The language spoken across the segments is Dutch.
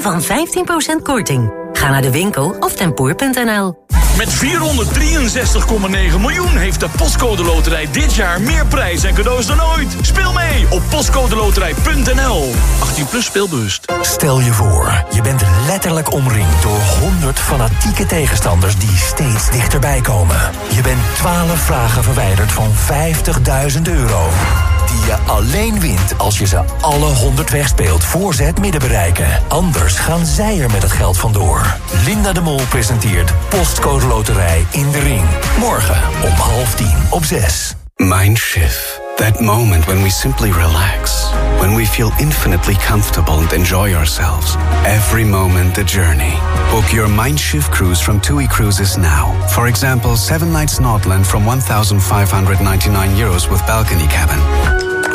van 15% korting. Ga naar de winkel of tempoor.nl. Met 463,9 miljoen heeft de Postcode Loterij dit jaar meer prijs en cadeaus dan ooit. Speel mee op postcodeloterij.nl. 18 plus speelbewust. Stel je voor, je bent letterlijk omringd door 100 fanatieke tegenstanders die steeds dichterbij komen. Je bent 12 vragen verwijderd van 50.000 euro. Die je alleen wint als je ze alle 100 wegspeelt voor ze het midden bereiken. Anders gaan zij er met het geld vandoor. Linda de Mol presenteert Postcode Loterij in de ring. Morgen om half tien op zes. Mindshift. That moment when we simply relax. When we feel infinitely comfortable and enjoy ourselves. Every moment the journey. Book your Mindshift cruise from TUI Cruises now. For example, 7 nights Nordland from 1,599 euros with balcony cabin.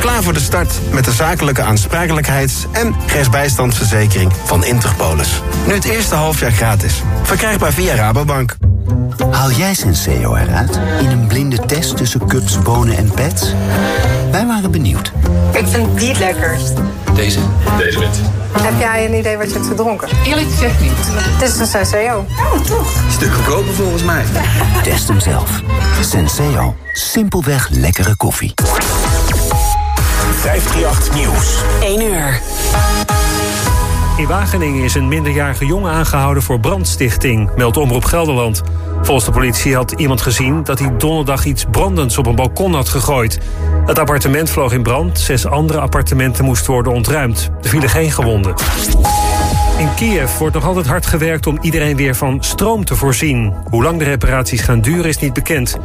Klaar voor de start met de zakelijke aansprakelijkheids- en rechtsbijstandsverzekering van Interpolis. Nu het eerste halfjaar gratis. Verkrijgbaar via Rabobank. Haal jij Senseo eruit in een blinde test tussen cups, bonen en pets? Wij waren benieuwd. Ik vind die het lekkerst. Deze? Deze wit. Heb jij een idee wat je hebt gedronken? Eerlijk gezegd niet. Het is een Senseo. Oh, toch? Stuk goedkoper volgens mij. Test hem zelf. Senseo. Simpelweg lekkere koffie. 538 Nieuws. 1 uur. In Wageningen is een minderjarige jongen aangehouden voor brandstichting, meldt Omroep Gelderland. Volgens de politie had iemand gezien dat hij donderdag iets brandends op een balkon had gegooid. Het appartement vloog in brand, zes andere appartementen moesten worden ontruimd. Er vielen geen gewonden. In Kiev wordt nog altijd hard gewerkt om iedereen weer van stroom te voorzien. Hoe lang de reparaties gaan duren is niet bekend.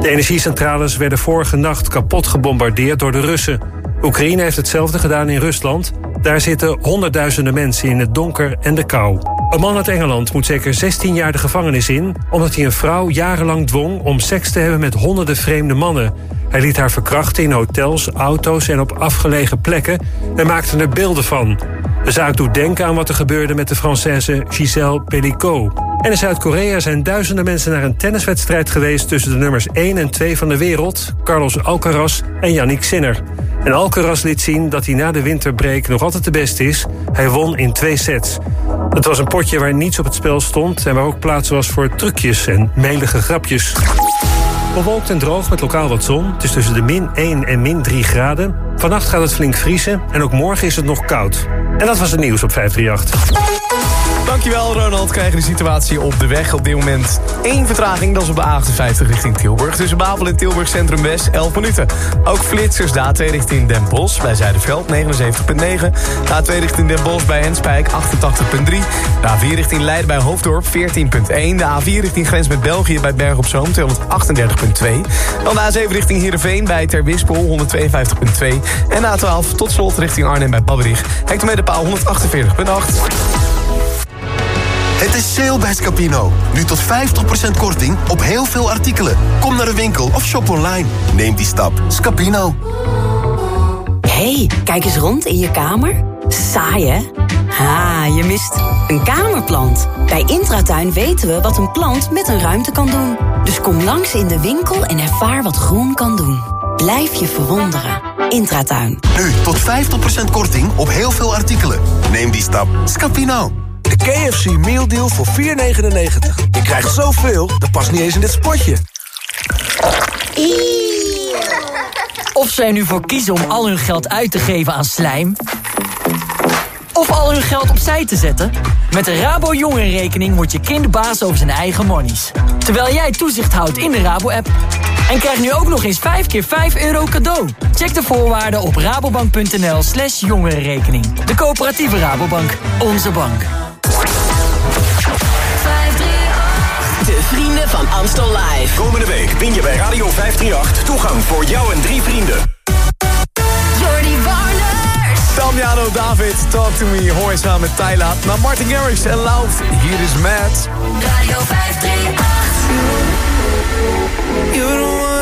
De energiecentrales werden vorige nacht kapot gebombardeerd door de Russen. Oekraïne heeft hetzelfde gedaan in Rusland. Daar zitten honderdduizenden mensen in het donker en de kou. Een man uit Engeland moet zeker 16 jaar de gevangenis in... omdat hij een vrouw jarenlang dwong om seks te hebben met honderden vreemde mannen. Hij liet haar verkrachten in hotels, auto's en op afgelegen plekken... en maakte er beelden van. De zaak doet denken aan wat er gebeurde met de Française Gisèle Pellicot. En in Zuid-Korea zijn duizenden mensen naar een tenniswedstrijd geweest... tussen de nummers 1 en 2 van de wereld, Carlos Alcaraz en Yannick Sinner. En Alcaraz liet zien dat hij na de winterbreak nog altijd de beste is. Hij won in twee sets. Het was een potje waar niets op het spel stond... en waar ook plaats was voor trucjes en melige grapjes. Bewolkt en droog met lokaal wat zon. Het is tussen de min 1 en min 3 graden. Vannacht gaat het flink vriezen en ook morgen is het nog koud. En dat was het nieuws op 538. Dankjewel Ronald. Krijgen de situatie op de weg. Op dit moment één vertraging. Dat is op de A58 richting Tilburg. Tussen Babel en Tilburg Centrum West 11 minuten. Ook flitsers de A2 richting Den Bosch bij Zuiderveld 79.9. De A2 richting Den Bosch bij Enspijk 88.3. De A4 richting Leiden bij Hoofddorp 14.1. De A4 richting grens met België bij Berg op Zoom 238.2. Dan de A7 richting Heerenveen bij Terwispel 152.2. En de A12 tot slot richting Arnhem bij Babberich. Hectometerpaal 148.8. Het is sale bij Scapino. Nu tot 50% korting op heel veel artikelen. Kom naar de winkel of shop online. Neem die stap. Scapino. hey, kijk eens rond in je kamer. Saai, hè? Ha, je mist een kamerplant. Bij Intratuin weten we wat een plant met een ruimte kan doen. Dus kom langs in de winkel en ervaar wat groen kan doen. Blijf je verwonderen. Intratuin. Nu tot 50% korting op heel veel artikelen. Neem die stap. Scapino. De KFC Meal Deal voor 4,99. Je krijgt zoveel, dat past niet eens in dit spotje. Of zij nu voor kiezen om al hun geld uit te geven aan slijm... of al hun geld opzij te zetten... met de Rabo Jongerenrekening wordt je kind baas over zijn eigen monies. Terwijl jij toezicht houdt in de Rabo-app. En krijg nu ook nog eens 5 keer 5 euro cadeau. Check de voorwaarden op rabobank.nl slash jongerenrekening. De coöperatieve Rabobank. Onze bank. Vrienden van Amstel Live. Komende week win je bij Radio 538 toegang voor jou en drie vrienden. Jordi Warners. Damiano David, Talk To Me, hoor samen met Tyla. Maar Martin Garrix en Lauf, hier is Matt. Radio 538. You don't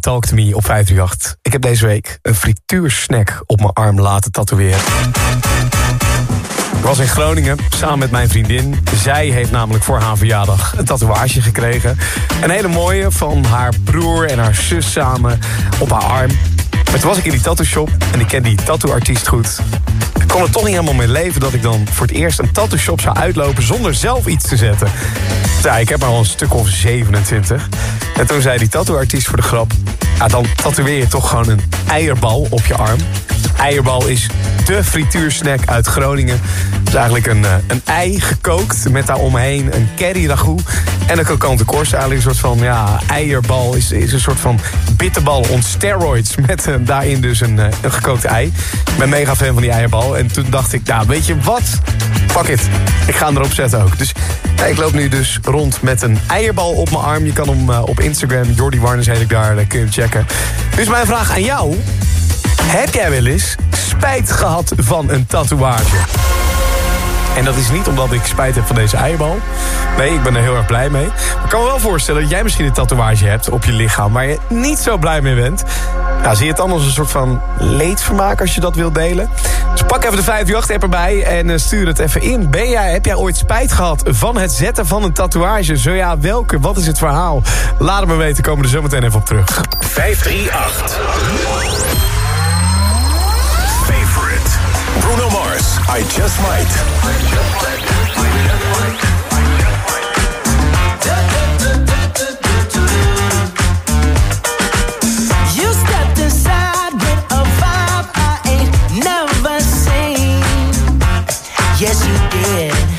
Talk to Me op 538. Ik heb deze week een frituursnack op mijn arm laten tatoeëren. Ik was in Groningen samen met mijn vriendin. Zij heeft namelijk voor haar verjaardag een tatoeage gekregen. Een hele mooie van haar broer en haar zus samen op haar arm. Maar toen was ik in die tattoo shop en ik ken die tattooartiest goed. Ik kon er toch niet helemaal mee leven dat ik dan voor het eerst een tattoo shop zou uitlopen zonder zelf iets te zetten. Ja, ik heb maar al een stuk of 27. En toen zei die tattooartiest voor de grap... Ja, dan tatoeëer je toch gewoon een eierbal op je arm. Eierbal is de frituursnack uit Groningen. Het is eigenlijk een, eh, een ei gekookt met daaromheen een curry ragout en een kokante korst. Eigenlijk een soort van, ja, eierbal is, is een soort van bitterbal on steroids. Met eh, daarin dus een, eh, een gekookt ei. Ik ben mega fan van die eierbal. En toen dacht ik, nou, weet je wat? Fuck it. Ik ga hem erop zetten ook. Dus ik loop nu dus rond met een eierbal op mijn arm. Je kan hem op Instagram, Jordi Warnes heet ik daar, daar kun je hem checken. Dus mijn vraag aan jou. Heb jij wel eens spijt gehad van een tatoeage? En dat is niet omdat ik spijt heb van deze eierbal. Nee, ik ben er heel erg blij mee. Maar ik kan me wel voorstellen dat jij misschien een tatoeage hebt op je lichaam... waar je niet zo blij mee bent. Nou, zie je het dan als een soort van leedvermaak als je dat wilt delen? Dus pak even de 538-app erbij en eh, stuur het even in. Ben jij, heb jij ooit spijt gehad van het zetten van een tatoeage? Zo ja, welke? Wat is het verhaal? Laat het me weten, komen er zo meteen even op terug. 538. I Just Might. You stepped with a vibe I ain't never seen. Yes, you did.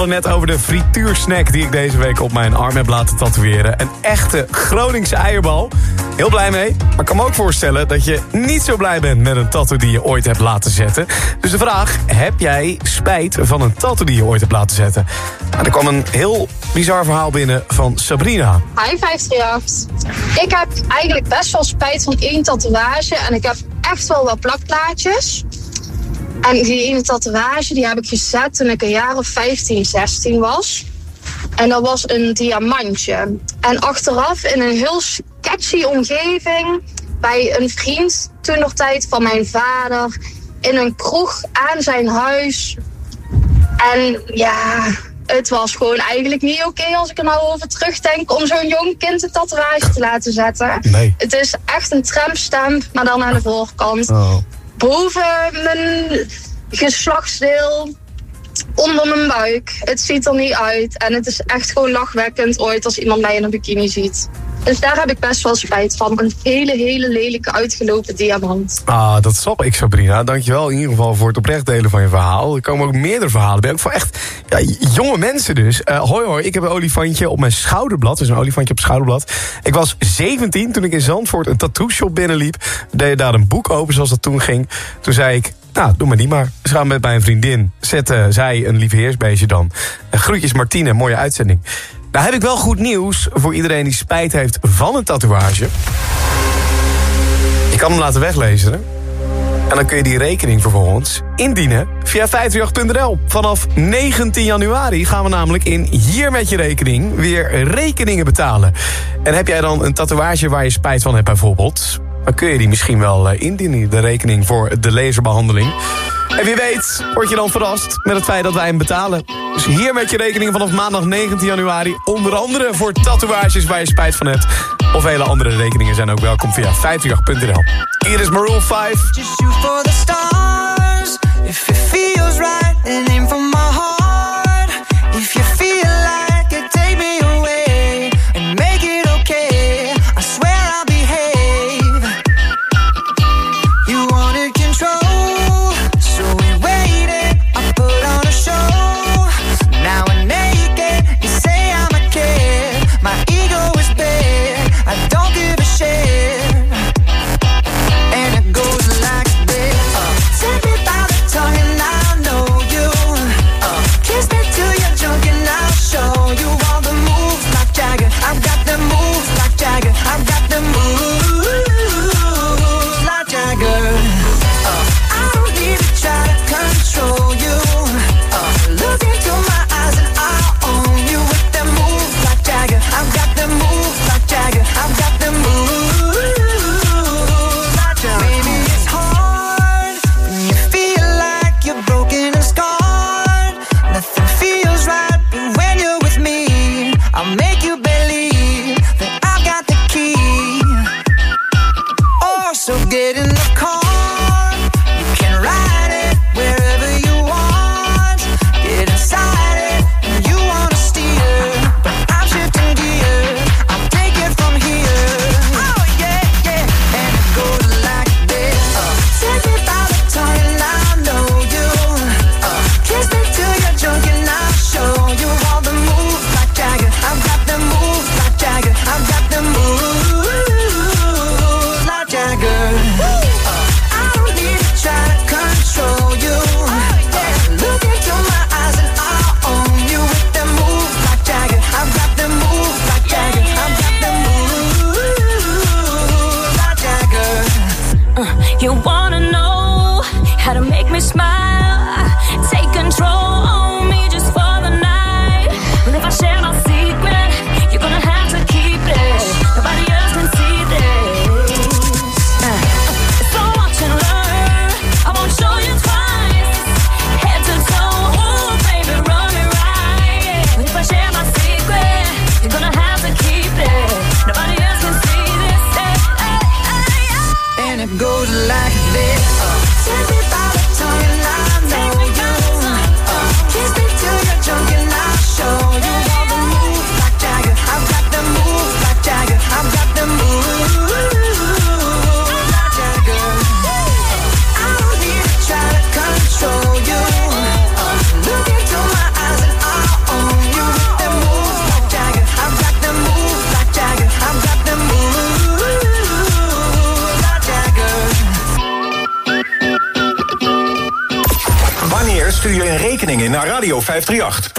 538 vertelde net over de frituursnack die ik deze week op mijn arm heb laten tatoeëren. Een echte Groningse eierbal. Heel blij mee, maar ik kan me ook voorstellen dat je niet zo blij bent met een tattoo die je ooit hebt laten zetten. Dus de vraag, heb jij spijt van een tattoo die je ooit hebt laten zetten? Nou, er kwam een heel bizar verhaal binnen van Sabrina. Hi 538. Ik heb eigenlijk best wel spijt van één tatoeage. En ik heb echt wel wat plakplaatjes. En die ene tatoeage die heb ik gezet toen ik een jaar of 15, 16 was. En dat was een diamantje. En achteraf in een heel sketchy omgeving... bij een vriend toen nog tijd van mijn vader... in een kroeg aan zijn huis. En ja, het was gewoon eigenlijk niet oké als ik er nou over terugdenk om zo'n jong kind een tatoeage te laten zetten. Nee. Het is echt een trampstamp, maar dan aan de voorkant. Oh. Boven mijn geslachtsdeel, onder mijn buik. Het ziet er niet uit en het is echt gewoon lachwekkend ooit als iemand mij in een bikini ziet. Dus daar heb ik best wel spijt van. Een hele, hele lelijke uitgelopen diamant. Ah, dat snap ik, Sabrina. Dankjewel in ieder geval voor het oprecht delen van je verhaal. Er komen ook meerdere verhalen bij. Ook van echt jonge mensen dus. Eh, hoi hoi, ik heb een olifantje op mijn schouderblad. Dus een olifantje op schouderblad. Ik was 17 toen ik in Zandvoort een tattoo shop binnenliep. Deed daar een boek open zoals dat toen ging. Toen zei ik, nou, doe maar niet maar. Samen met mijn vriendin zette zij een lieve heersbeestje dan. Groetjes Martine, mooie uitzending. Nou heb ik wel goed nieuws voor iedereen die spijt heeft van een tatoeage. Ik kan hem laten weglezen. En dan kun je die rekening vervolgens indienen via 538.nl. Vanaf 19 januari gaan we namelijk in Hier met je rekening weer rekeningen betalen. En heb jij dan een tatoeage waar je spijt van hebt bijvoorbeeld... dan kun je die misschien wel eh, indienen, de rekening voor de laserbehandeling. En wie weet word je dan verrast met het feit dat wij hem betalen. Dus hier met je rekening vanaf maandag 19 januari. Onder andere voor tatoeages waar je spijt van hebt. Of hele andere rekeningen zijn ook welkom via 538.nl. Hier is Maroon 5. Just shoot for the stars. If it feels right, for my heart. Make me smile? Rekening in naar Radio 538?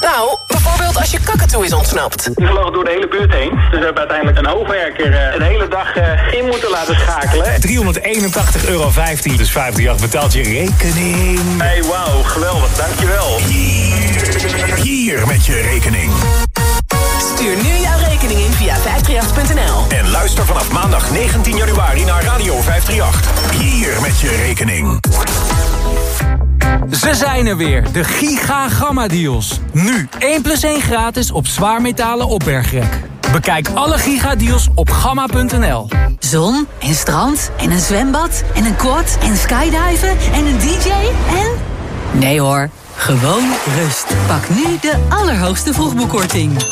Nou, bijvoorbeeld als je kakatoe is ontsnapt. Die vloog door de hele buurt heen. Dus we hebben uiteindelijk een hoofdwerker eh, een hele dag eh, in moeten laten schakelen. 381,15 euro. Dus 538 betaalt je rekening. Hey, wauw, geweldig, dankjewel. Hier met je rekening. Stuur nu jouw rekening in via 538.nl. En luister vanaf maandag 19 januari naar Radio 538. Hier met je rekening. Ze zijn er weer, de Giga Gamma Deals. Nu 1 plus 1 gratis op zwaarmetalen opbergrek. Bekijk alle Giga Deals op gamma.nl. Zon en strand en een zwembad en een quad en skydiven en een dj en... Nee hoor, gewoon rust. Pak nu de allerhoogste vroegboekkorting.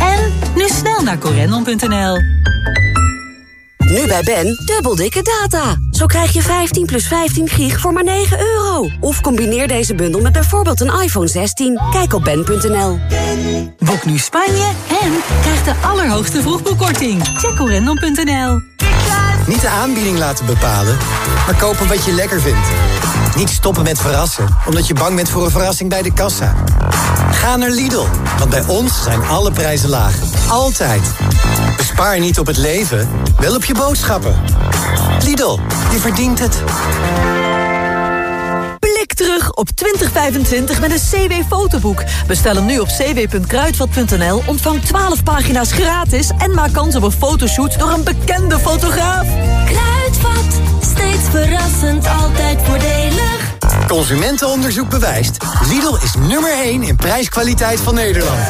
En nu snel naar corendon.nl. Nu bij Ben, dubbel dikke data. Zo krijg je 15 plus 15 gig voor maar 9 euro. Of combineer deze bundel met bijvoorbeeld een iPhone 16. Kijk op ben.nl. Boek nu Spanje en krijg de allerhoogste vroegboekkorting. Check corendon.nl. Niet de aanbieding laten bepalen, maar kopen wat je lekker vindt. Niet stoppen met verrassen, omdat je bang bent voor een verrassing bij de kassa. Ga naar Lidl, want bij ons zijn alle prijzen laag. Altijd. Bespaar niet op het leven, wel op je boodschappen. Lidl, je verdient het. Blik terug op 2025 met een CW-fotoboek. Bestel hem nu op cw.kruidvat.nl, ontvang 12 pagina's gratis... en maak kans op een fotoshoot door een bekende fotograaf. Kruidvat, steeds verrassend, altijd voordelig. Consumentenonderzoek bewijst. Lidl is nummer 1 in prijskwaliteit van Nederland.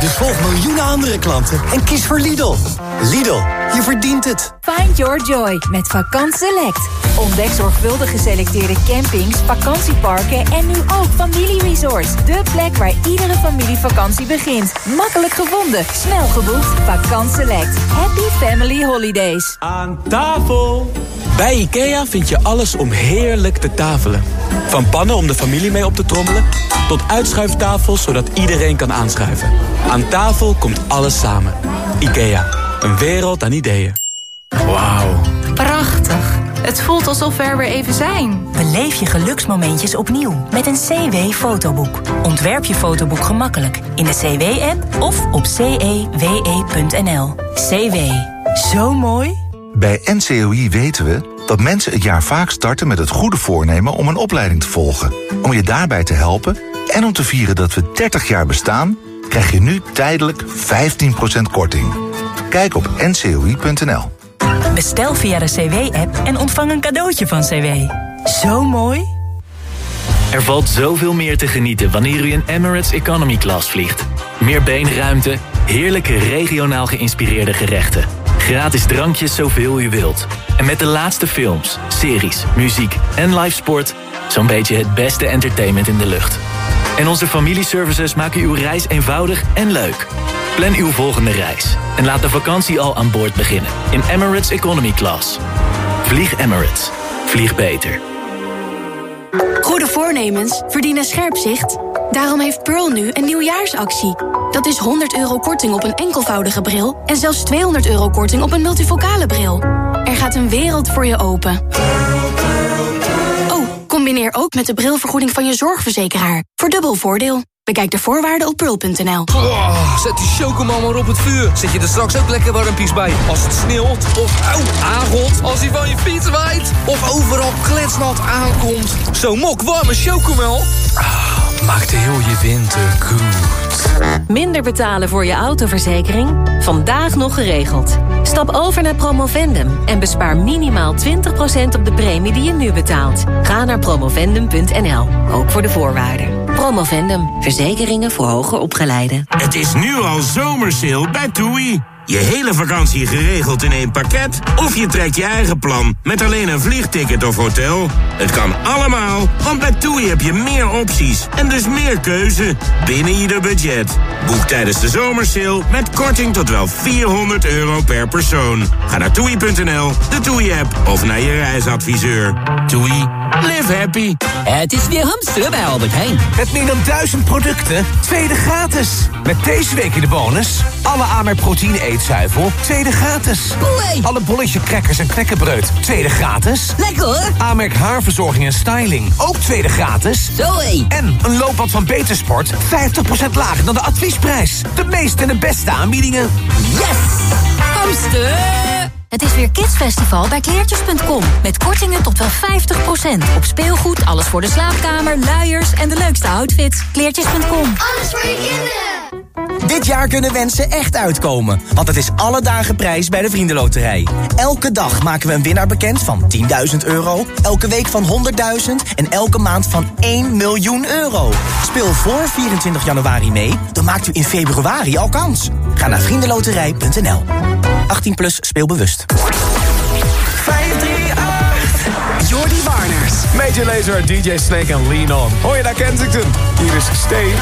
Dus volg miljoenen andere klanten en kies voor Lidl. Lidl, je verdient het. Find your joy met Vakant Select. Ontdek zorgvuldig geselecteerde campings, vakantieparken en nu ook familieresorts. De plek waar iedere familievakantie begint. Makkelijk gevonden, snel geboekt. Vakant Select. Happy Family Holidays. Aan tafel! Bij IKEA vind je alles om heerlijk te tafelen. Van pannen om de familie mee op te trommelen... tot uitschuiftafels zodat iedereen kan aanschuiven. Aan tafel komt alles samen. IKEA, een wereld aan ideeën. Wauw. Prachtig. Het voelt alsof we er weer even zijn. Beleef je geluksmomentjes opnieuw met een CW-fotoboek. Ontwerp je fotoboek gemakkelijk in de CW-app of op cewe.nl. CW. Zo mooi. Bij NCOI weten we dat mensen het jaar vaak starten met het goede voornemen om een opleiding te volgen. Om je daarbij te helpen en om te vieren dat we 30 jaar bestaan, krijg je nu tijdelijk 15% korting. Kijk op ncoi.nl. Bestel via de CW-app en ontvang een cadeautje van CW. Zo mooi. Er valt zoveel meer te genieten wanneer u in Emirates Economy Class vliegt. Meer beenruimte, heerlijke regionaal geïnspireerde gerechten. Gratis drankjes zoveel u wilt. En met de laatste films, series, muziek en live sport... zo'n beetje het beste entertainment in de lucht. En onze familieservices maken uw reis eenvoudig en leuk. Plan uw volgende reis en laat de vakantie al aan boord beginnen in Emirates Economy Class. Vlieg Emirates. Vlieg beter. Goede voornemens verdienen scherp zicht. Daarom heeft Pearl nu een nieuwjaarsactie. Dat is 100 euro korting op een enkelvoudige bril... en zelfs 200 euro korting op een multifocale bril. Er gaat een wereld voor je open. Oh, combineer ook met de brilvergoeding van je zorgverzekeraar. Voor dubbel voordeel. Bekijk de voorwaarden op pearl.nl. Oh, zet die chocomel maar op het vuur. Zet je er straks ook lekker warmpies bij. Als het sneeuwt of auw, aangot. Als hij van je fiets waait. Of overal kletsnat aankomt. Zo'n mok warme chocomel. Ah, maakt heel je winter goed. Minder betalen voor je autoverzekering? Vandaag nog geregeld. Stap over naar Promovendum en bespaar minimaal 20% op de premie die je nu betaalt. Ga naar promovendum.nl, ook voor de voorwaarden. Promovendum, verzekeringen voor hoger opgeleiden. Het is nu al zomersale bij TUI. Je hele vakantie geregeld in één pakket? Of je trekt je eigen plan met alleen een vliegticket of hotel? Het kan allemaal, want bij TUI heb je meer opties en dus meer keuze binnen ieder budget. Boek tijdens de zomersale met korting tot wel 400 euro per persoon. Ga naar toei.nl, de TUI-app of naar je reisadviseur. TUI, live happy. Het is weer hamster bij Albert Heijn. Met meer dan duizend producten, tweede gratis. Met deze week in de bonus... alle Amerk proteïne eetzuivel, tweede gratis. Alle bolletje crackers en knekkenbreud, tweede gratis. Lekker hoor. Amerk haarverzorging en styling, ook tweede gratis. Zoé. En een loopband van Betersport, 50% lager dan de adviesprijs. De meeste en de beste aanbiedingen. Yes! Hamster! Het is weer Kidsfestival bij kleertjes.com. Met kortingen tot wel 50%. Op speelgoed, alles voor de slaapkamer, luiers en de leukste outfits. Kleertjes.com. Alles voor je kinderen. Dit jaar kunnen wensen echt uitkomen. Want het is alle dagen prijs bij de Vriendenloterij. Elke dag maken we een winnaar bekend van 10.000 euro. Elke week van 100.000. En elke maand van 1 miljoen euro. Speel voor 24 januari mee. Dan maakt u in februari al kans. Ga naar vriendenloterij.nl. 18 plus speelbewust. 538. Jordi Warners. Major Lazer, DJ Snake en Lean On. Hoor je naar Kensington? Hier is Stay.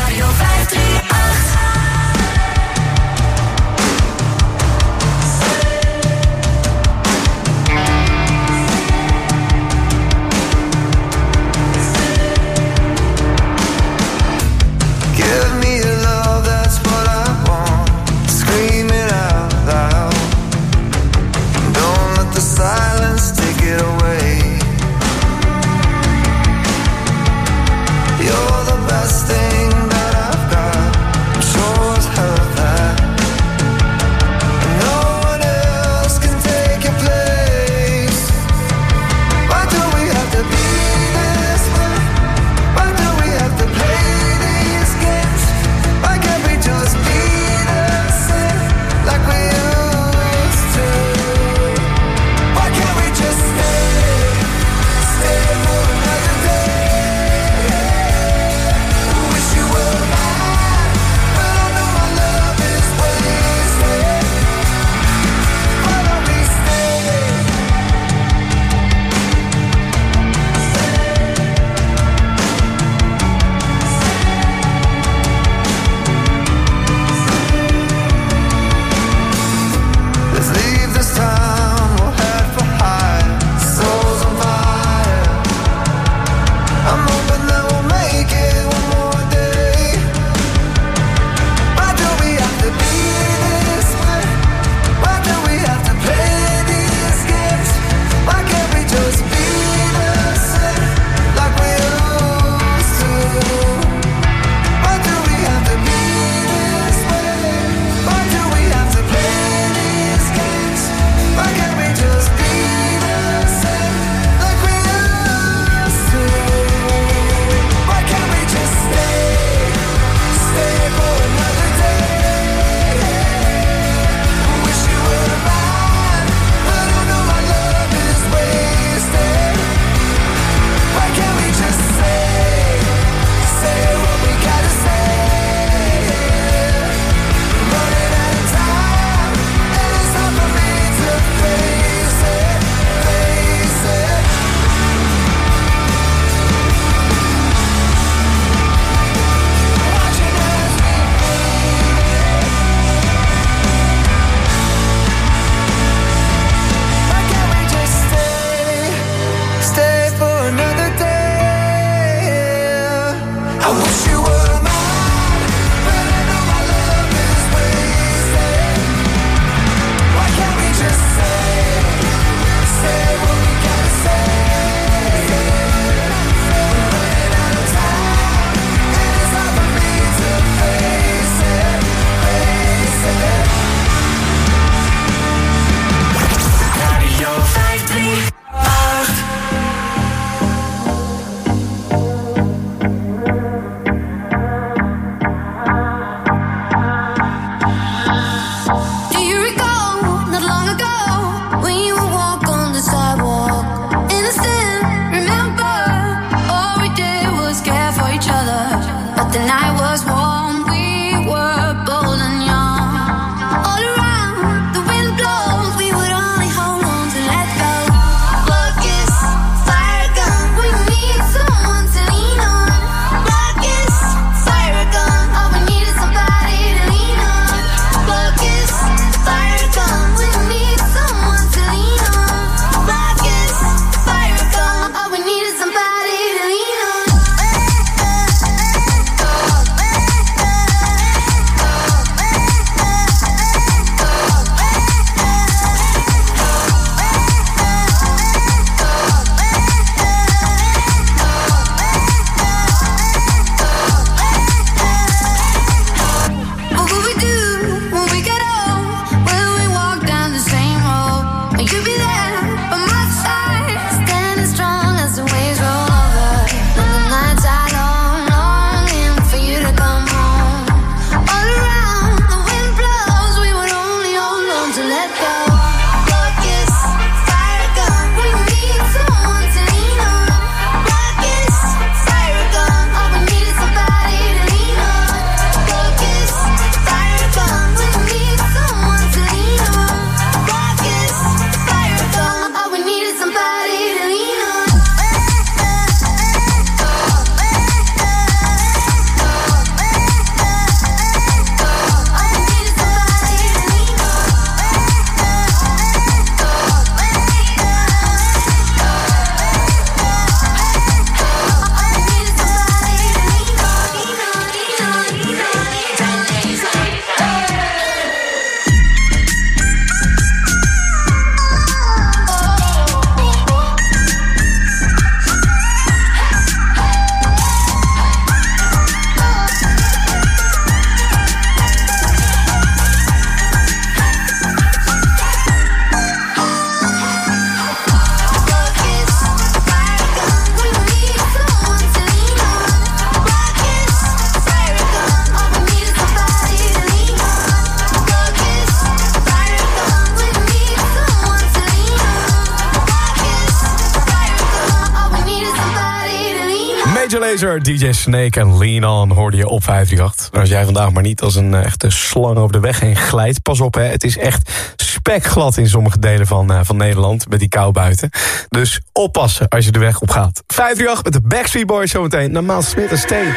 DJ Snake en Lean On hoorde je op 538. Maar als jij vandaag maar niet als een eh, echte slang over de weg heen glijdt... pas op, hè, het is echt spekglad in sommige delen van, eh, van Nederland... met die kou buiten. Dus oppassen als je de weg op gaat. 538 met de Backstreet Boys zometeen. Normaal Smith Smit en Steen.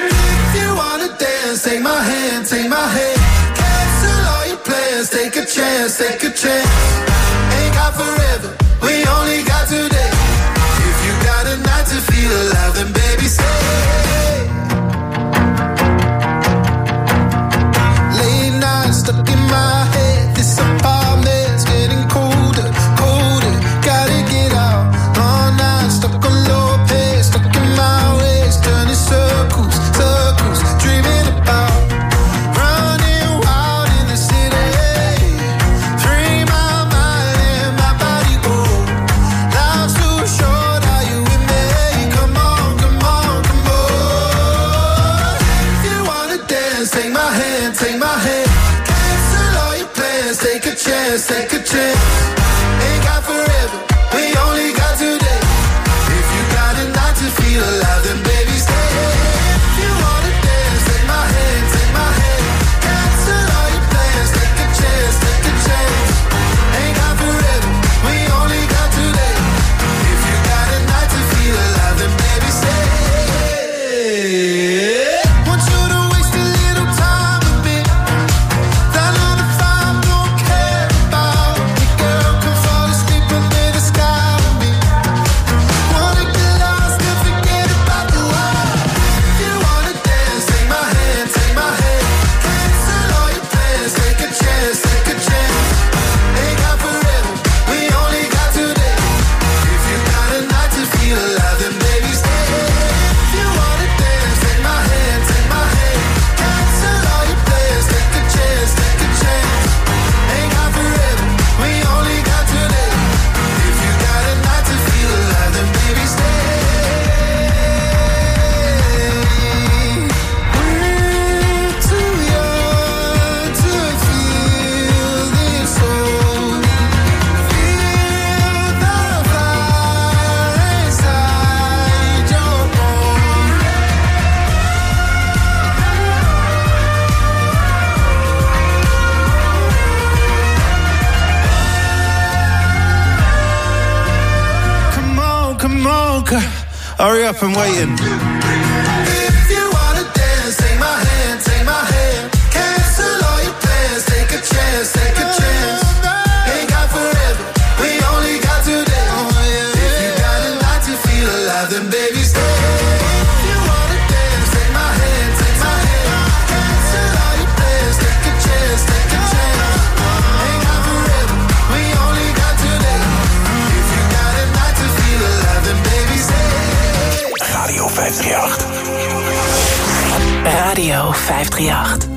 Take a chance, take a chance Ain't got forever We only got today The night to feel alive, then baby, stay. Up, I'm waiting. 538.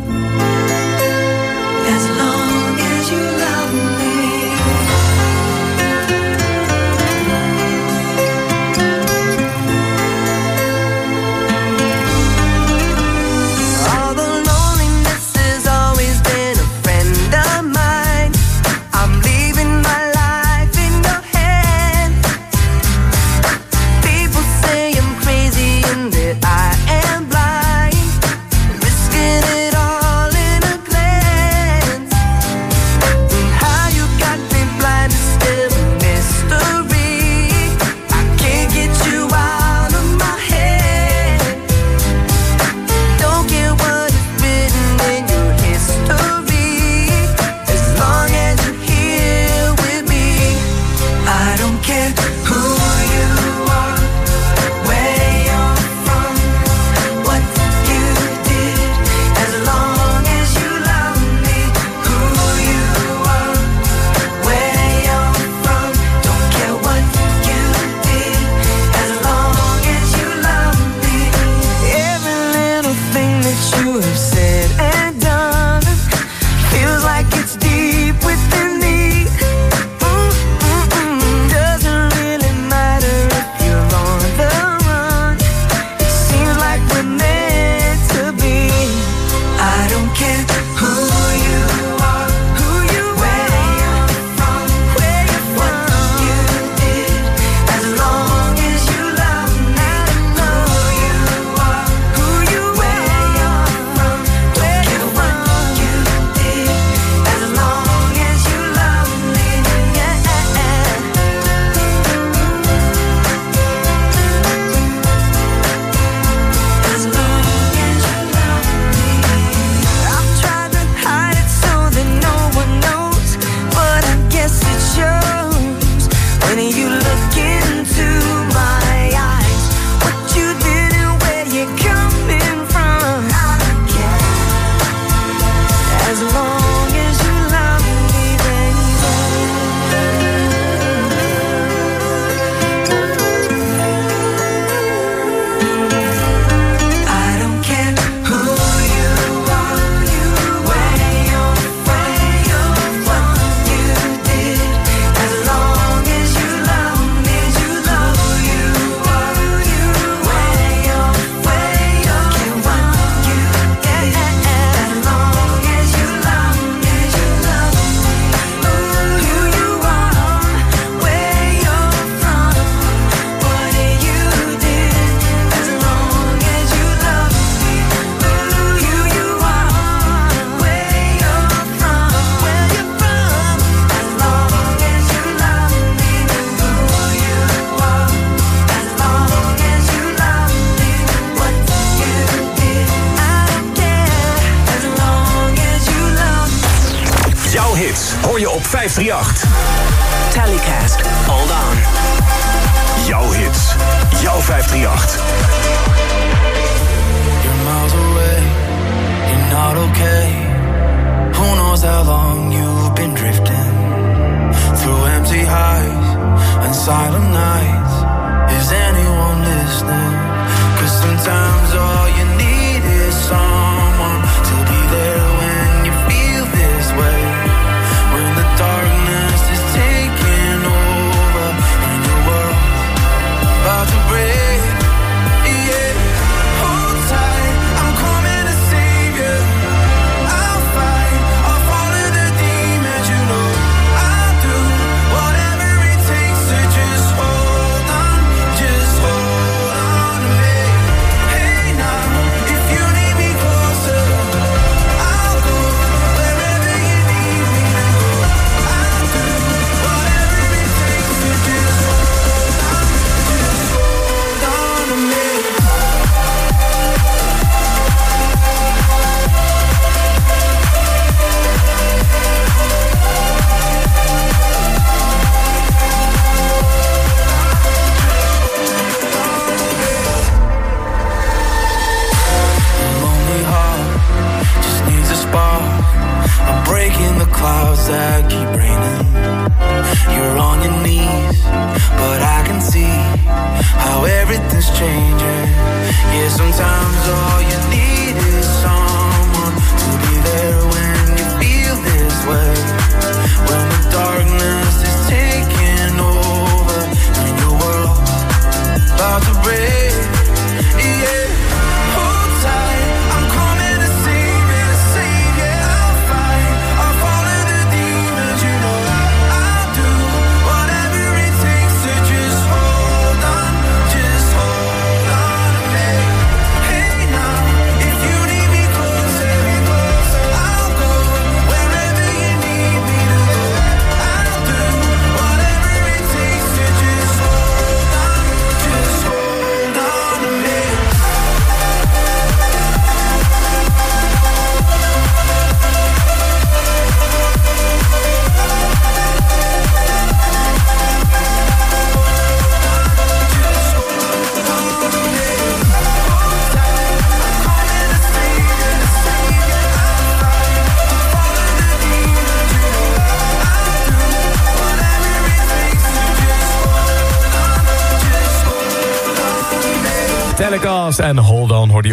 538.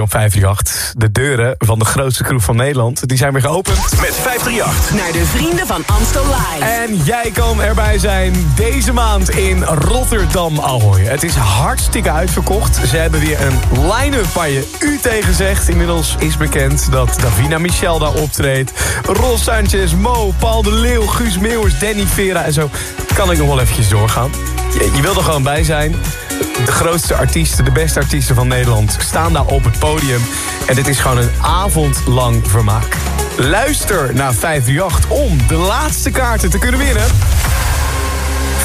Op 538. De deuren van de grootste kroeg van Nederland, die zijn weer geopend. Met 538. Naar de vrienden van Amstel Live. En jij kan erbij zijn deze maand in Rotterdam Ahoy. Het is hartstikke uitverkocht. Ze hebben weer een line-up waar je u tegen zegt. Inmiddels is bekend dat Davina Michel daar optreedt. Ros Sanchez, Mo, Paul de Leeuw, Guus Meeuwers, Danny Vera en zo. Kan ik nog wel eventjes doorgaan. Je, je wil er gewoon bij zijn. De grootste artiesten, de beste artiesten van Nederland staan daar op het podium. En dit is gewoon een avond lang vermaak. Luister naar 538 om de laatste kaarten te kunnen winnen.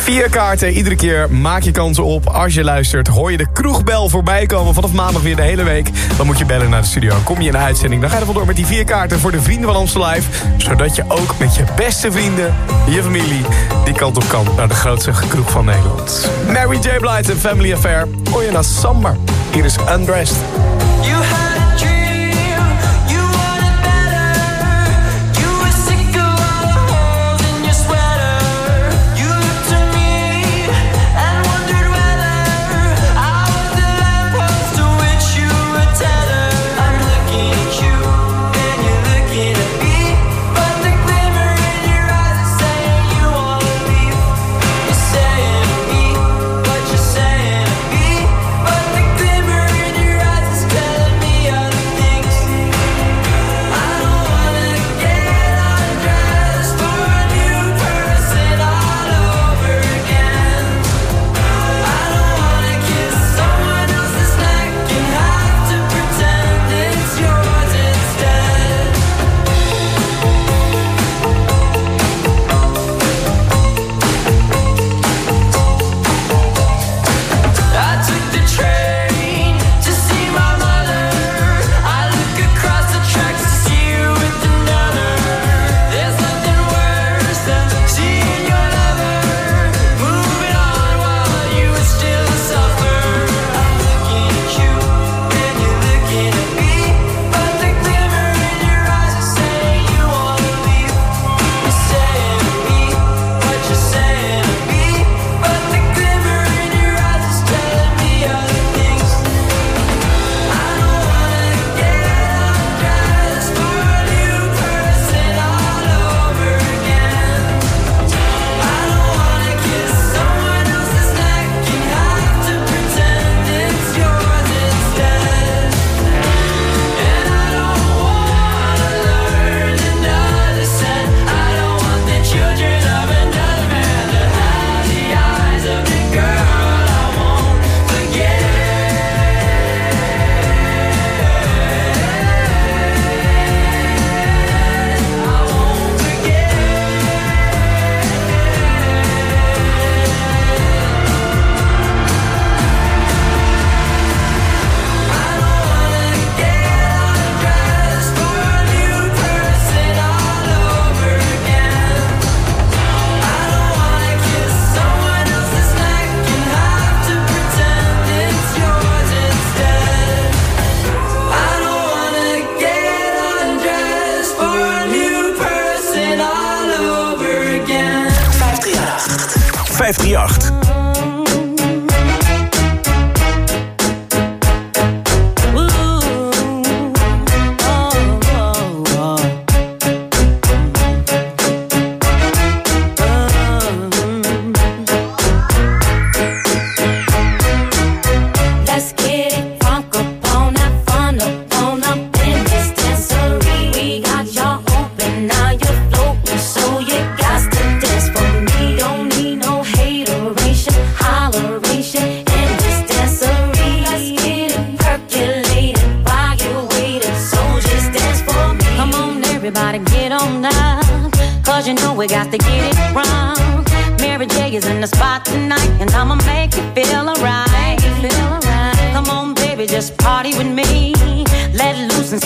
Vier kaarten, iedere keer maak je kansen op. Als je luistert, hoor je de kroegbel voorbij komen. Vanaf maandag weer de hele week. Dan moet je bellen naar de studio. Kom je in de uitzending, dan ga je er door met die vier kaarten... voor de vrienden van Amstel Live. Zodat je ook met je beste vrienden, je familie... die kant op kan naar de grootste kroeg van Nederland. Mary J. Blight en Family Affair. Hoor je naar Summer. Hier is Undressed. You had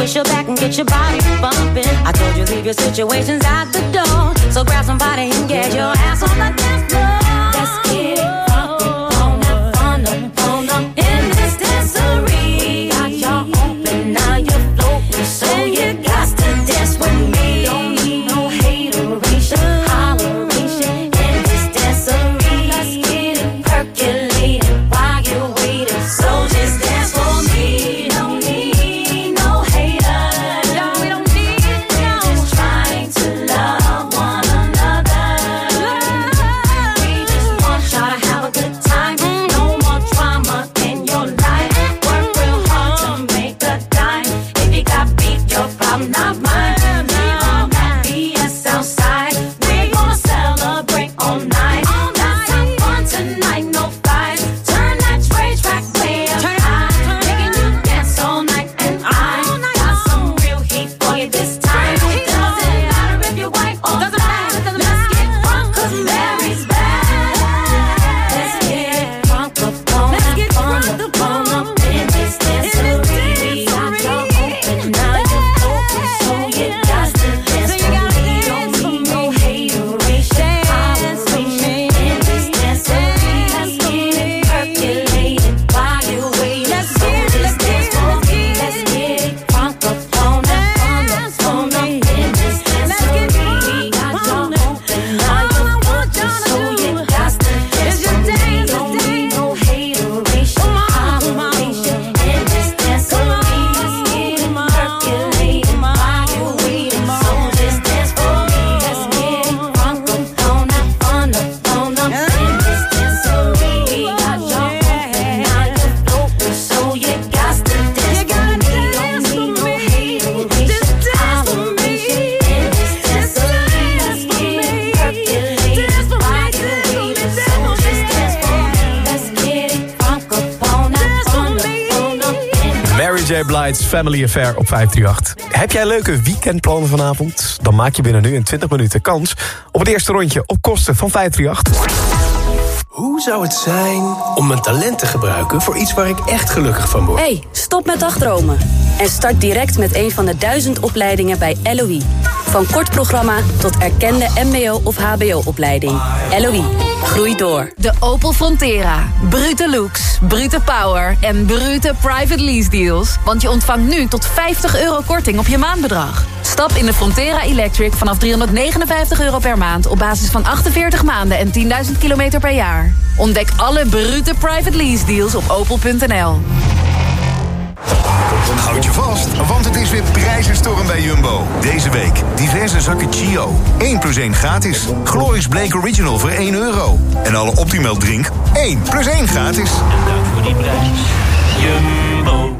Twist your back and get your body bumping. I told you leave your situations at the door. So grab somebody and get your ass on the dance floor. Family Affair op 538. Heb jij leuke weekendplannen vanavond? Dan maak je binnen nu in 20 minuten kans op het eerste rondje op kosten van 538. Hoe zou het zijn om mijn talent te gebruiken voor iets waar ik echt gelukkig van word? Hey, stop met dagdromen. En start direct met een van de duizend opleidingen bij LOE. Van kort programma tot erkende mbo- of hbo-opleiding. LOE, groei door. De Opel Frontera. Brute looks, brute power en brute private lease deals. Want je ontvangt nu tot 50 euro korting op je maandbedrag. Stap in de Frontera Electric vanaf 359 euro per maand... op basis van 48 maanden en 10.000 kilometer per jaar. Ontdek alle brute private lease deals op opel.nl. Houd je vast, want het is weer prijzenstorm bij Jumbo. Deze week diverse zakken Chio. 1 plus 1 gratis. Glorious Blake Original voor 1 euro. En alle Optimal drink 1 plus 1 gratis. Dank voor die prijs. Jumbo.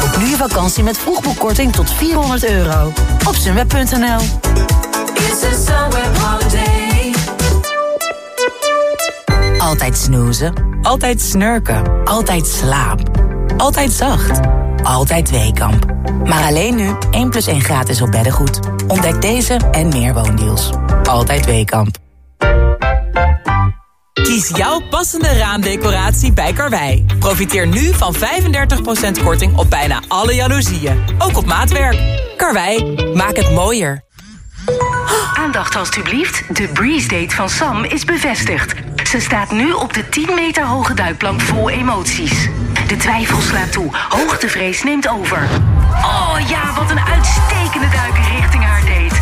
Boek nu je vakantie met vroegboekkorting tot 400 euro. Op sunweb.nl. Altijd snoezen, altijd snurken, altijd slaap, altijd zacht, altijd Weekamp. Maar alleen nu 1 plus 1 gratis op beddengoed. Ontdek deze en meer woondeals. Altijd Weekamp. Kies jouw passende raamdecoratie bij Karwei. Profiteer nu van 35% korting op bijna alle jaloezieën. Ook op maatwerk. Karwei, maak het mooier. Aandacht alstublieft. De Breeze Date van Sam is bevestigd. Ze staat nu op de 10 meter hoge duikplank vol emoties. De twijfel slaat toe. Hoogtevrees neemt over. Oh ja, wat een uitstekende duik richting haar date.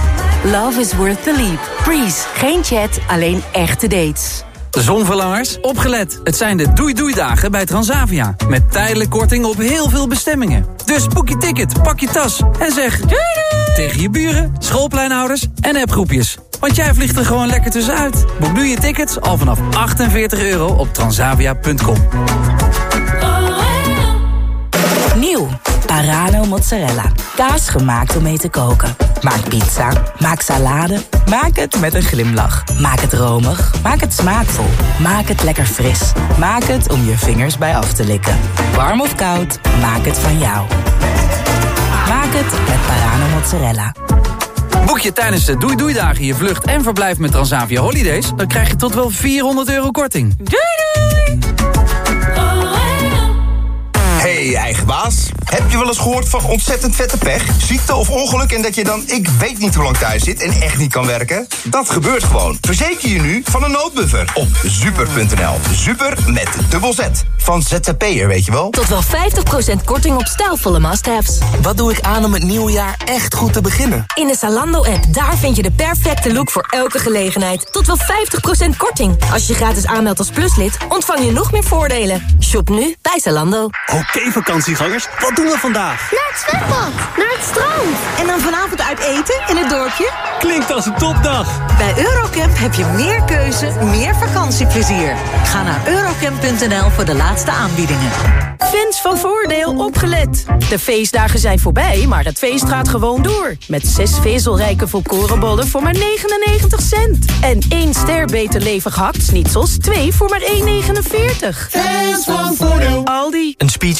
Love is worth the leap. Breeze. Geen chat, alleen echte dates. Zonverlangers, opgelet. Het zijn de doei-doei-dagen bij Transavia. Met tijdelijk korting op heel veel bestemmingen. Dus boek je ticket, pak je tas en zeg... Doei doei! Tegen je buren, schoolpleinhouders en appgroepjes. Want jij vliegt er gewoon lekker tussenuit. Boek nu je tickets al vanaf 48 euro op transavia.com. Nieuw, Parano mozzarella. Kaas gemaakt om mee te koken. Maak pizza, maak salade, maak het met een glimlach. Maak het romig, maak het smaakvol. Maak het lekker fris. Maak het om je vingers bij af te likken. Warm of koud, maak het van jou. Maak het met Parano mozzarella. Boek je tijdens de doei-doei-dagen je vlucht en verblijf met Transavia Holidays... dan krijg je tot wel 400 euro korting. Doei doei! Hey, eigen baas. Heb je wel eens gehoord van ontzettend vette pech? Ziekte of ongeluk en dat je dan ik weet niet hoe lang thuis zit en echt niet kan werken? Dat gebeurt gewoon. Verzeker je nu van een noodbuffer op super.nl. Super met dubbel Z. Van ZZP'er, weet je wel? Tot wel 50% korting op stijlvolle must-haves. Wat doe ik aan om het nieuwe jaar echt goed te beginnen? In de Zalando-app, daar vind je de perfecte look voor elke gelegenheid. Tot wel 50% korting. Als je gratis aanmeldt als pluslid, ontvang je nog meer voordelen. Shop nu bij Zalando. Oké vakantiegangers, wat doen we vandaag? Naar het zwembad, naar het strand. En dan vanavond uit eten in het dorpje? Klinkt als een topdag. Bij Eurocamp heb je meer keuze, meer vakantieplezier. Ga naar eurocamp.nl voor de laatste aanbiedingen. Fans van Voordeel opgelet. De feestdagen zijn voorbij, maar het feest gaat gewoon door. Met zes vezelrijke volkorenbollen voor maar 99 cent. En één ster beter levig hakt-snitsels, twee voor maar 1,49. Fans van Voordeel. Aldi. Een speech